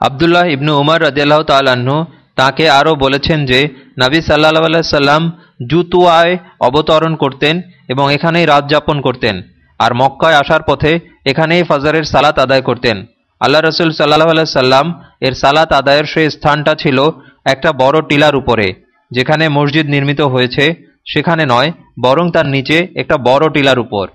আবদুল্লাহ ইবনু উমর রদিয়াল্লাহ তাল্লাহ্ন তাঁকে আরও বলেছেন যে, নাবী সাল্লাহ সাল্লাম জুতুয়ায় অবতরণ করতেন এবং এখানেই রাত যাপন করতেন আর মক্কায় আসার পথে এখানেই ফজরের সালাত আদায় করতেন। আল্লাহ রসুল সাল্লাহ সাল্লাম এর সালাত আদায়ের সেই স্থানটা ছিল একটা বড় টিলার উপরে, যেখানে মসজিদ নির্মিত হয়েছে, সেখানে নয়, বরং তার নিচে একটা বড় টিলার উপর।